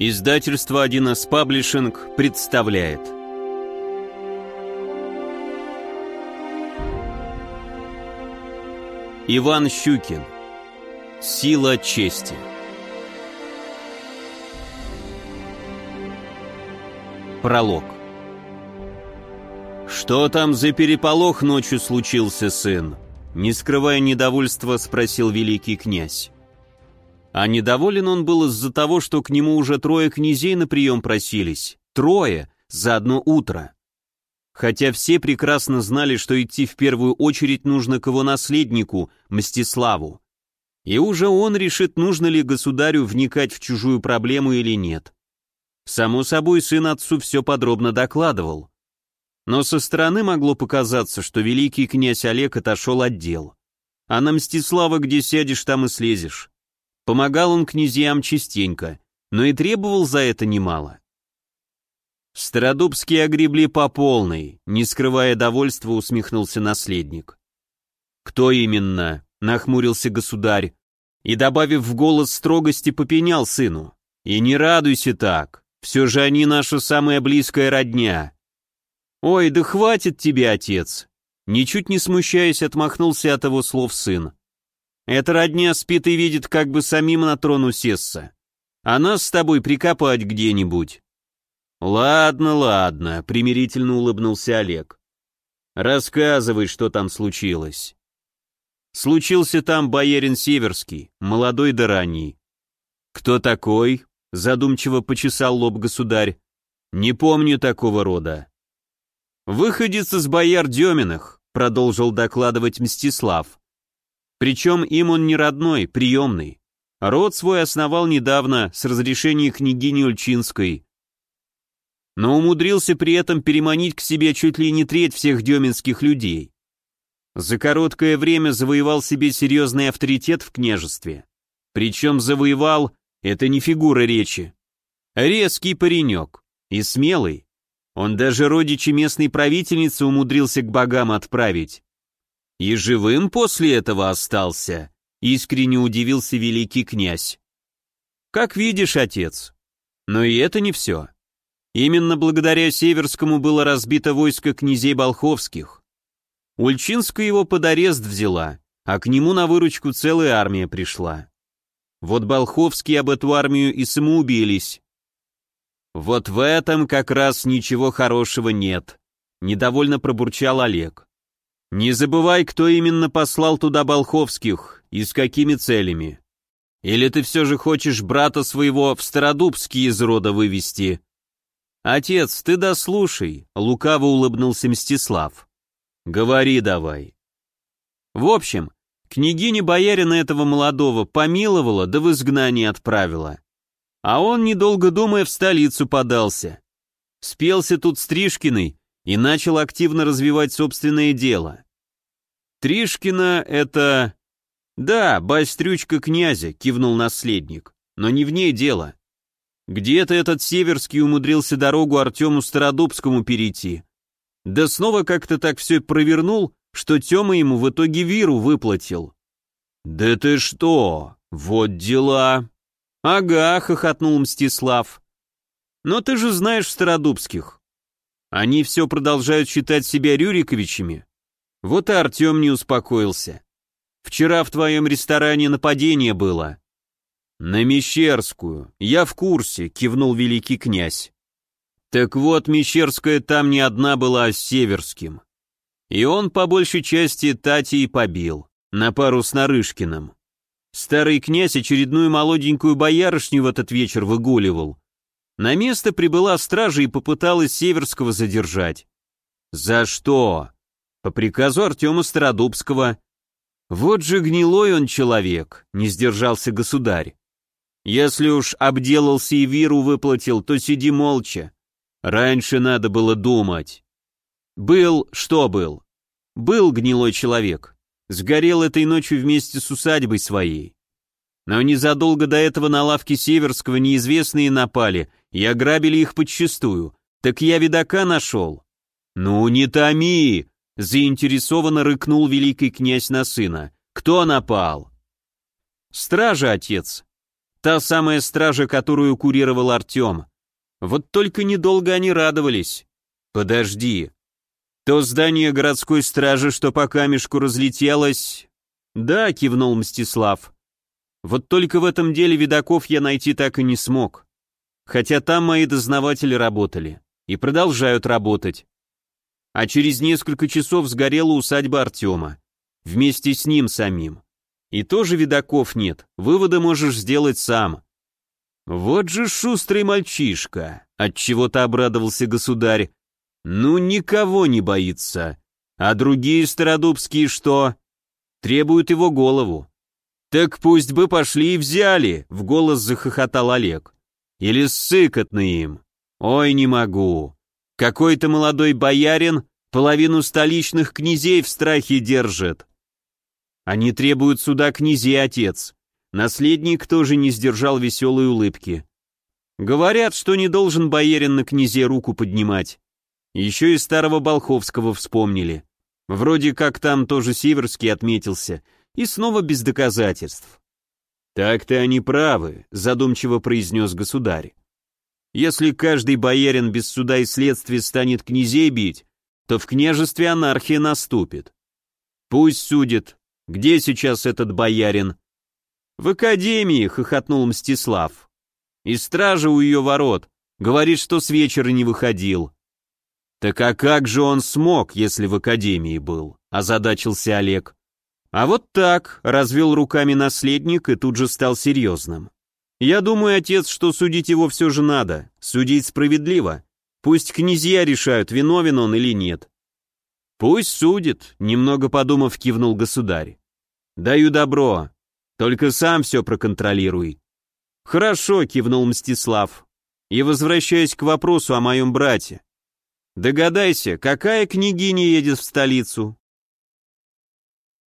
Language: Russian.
Издательство 1С Паблишинг представляет Иван Щукин Сила чести Пролог «Что там за переполох ночью случился, сын?» Не скрывая недовольства, спросил великий князь. А недоволен он был из-за того, что к нему уже трое князей на прием просились. Трое за одно утро. Хотя все прекрасно знали, что идти в первую очередь нужно к его наследнику, Мстиславу. И уже он решит, нужно ли государю вникать в чужую проблему или нет. Само собой, сын отцу все подробно докладывал. Но со стороны могло показаться, что великий князь Олег отошел от дел. А на Мстислава где сядешь, там и слезешь. Помогал он князьям частенько, но и требовал за это немало. Стародубские огребли по полной, не скрывая довольства, усмехнулся наследник. «Кто именно?» — нахмурился государь, и, добавив в голос строгости, попенял сыну. «И не радуйся так, все же они наша самая близкая родня». «Ой, да хватит тебе, отец!» Ничуть не смущаясь, отмахнулся от его слов сын. Эта родня спит и видит, как бы самим на трон усесться. А нас с тобой прикопать где-нибудь. Ладно, ладно, примирительно улыбнулся Олег. Рассказывай, что там случилось. Случился там боярин Северский, молодой да ранний. Кто такой? Задумчиво почесал лоб государь. Не помню такого рода. Выходец из бояр Деминых, продолжил докладывать Мстислав. Причем им он не родной, приемный. Род свой основал недавно с разрешения княгини Ульчинской. Но умудрился при этом переманить к себе чуть ли не треть всех деминских людей. За короткое время завоевал себе серьезный авторитет в княжестве. Причем завоевал — это не фигура речи. Резкий паренек и смелый. Он даже родичи местной правительницы умудрился к богам отправить. «И живым после этого остался?» — искренне удивился великий князь. «Как видишь, отец. Но и это не все. Именно благодаря Северскому было разбито войско князей Болховских. Ульчинская его под арест взяла, а к нему на выручку целая армия пришла. Вот Болховские об эту армию и самоубились. Вот в этом как раз ничего хорошего нет», — недовольно пробурчал Олег. Не забывай, кто именно послал туда Болховских и с какими целями. Или ты все же хочешь брата своего в Стародубский из рода вывести? Отец, ты дослушай, лукаво улыбнулся Мстислав. Говори давай. В общем, княгиня боярина этого молодого помиловала, да в изгнание отправила. А он, недолго думая, в столицу подался. Спелся тут Стрижкиной и начал активно развивать собственное дело. Тришкина — это... Да, бастрючка князя, кивнул наследник, но не в ней дело. Где-то этот Северский умудрился дорогу Артему Стародубскому перейти. Да снова как-то так все провернул, что Тёма ему в итоге виру выплатил. «Да ты что? Вот дела!» «Ага», — хохотнул Мстислав. «Но ты же знаешь Стародубских. Они все продолжают считать себя Рюриковичами. Вот и Артем не успокоился. Вчера в твоем ресторане нападение было. На Мещерскую. Я в курсе, кивнул великий князь. Так вот, Мещерская там не одна была, а с Северским. И он по большей части Тати и побил, на пару с Нарышкиным. Старый князь очередную молоденькую боярышню в этот вечер выгуливал, на место прибыла стража и попыталась Северского задержать. За что? По приказу Артема Стародубского. Вот же гнилой он человек, не сдержался государь. Если уж обделался и виру выплатил, то сиди молча. Раньше надо было думать. Был, что был? Был гнилой человек. Сгорел этой ночью вместе с усадьбой своей. Но незадолго до этого на лавке Северского неизвестные напали и ограбили их подчистую. Так я видака нашел». «Ну, не томи!» — заинтересованно рыкнул великий князь на сына. «Кто напал?» «Стража, отец. Та самая стража, которую курировал Артем. Вот только недолго они радовались. Подожди. То здание городской стражи, что по камешку разлетелось... Да, кивнул Мстислав. Вот только в этом деле видаков я найти так и не смог. Хотя там мои дознаватели работали. И продолжают работать. А через несколько часов сгорела усадьба Артема. Вместе с ним самим. И тоже видаков нет, выводы можешь сделать сам. Вот же шустрый мальчишка, отчего-то обрадовался государь. Ну, никого не боится. А другие стародубские что? Требуют его голову. Так пусть бы пошли и взяли, в голос захохотал Олег. Или ссыкотно им. Ой, не могу. Какой-то молодой боярин половину столичных князей в страхе держит. Они требуют суда князей, отец. Наследник тоже не сдержал веселой улыбки. Говорят, что не должен боярин на князе руку поднимать. Еще и старого Болховского вспомнили. Вроде как там тоже Северский отметился. И снова без доказательств. «Так-то они правы», — задумчиво произнес государь. «Если каждый боярин без суда и следствия станет князей бить, то в княжестве анархия наступит. Пусть судит, где сейчас этот боярин?» «В академии», — хохотнул Мстислав. «И стража у ее ворот. Говорит, что с вечера не выходил». «Так а как же он смог, если в академии был?» — озадачился Олег. «А вот так», — развел руками наследник и тут же стал серьезным. «Я думаю, отец, что судить его все же надо, судить справедливо. Пусть князья решают, виновен он или нет. «Пусть судит», — немного подумав, кивнул государь. «Даю добро. Только сам все проконтролируй». «Хорошо», — кивнул Мстислав. «И возвращаясь к вопросу о моем брате. Догадайся, какая княгиня едет в столицу?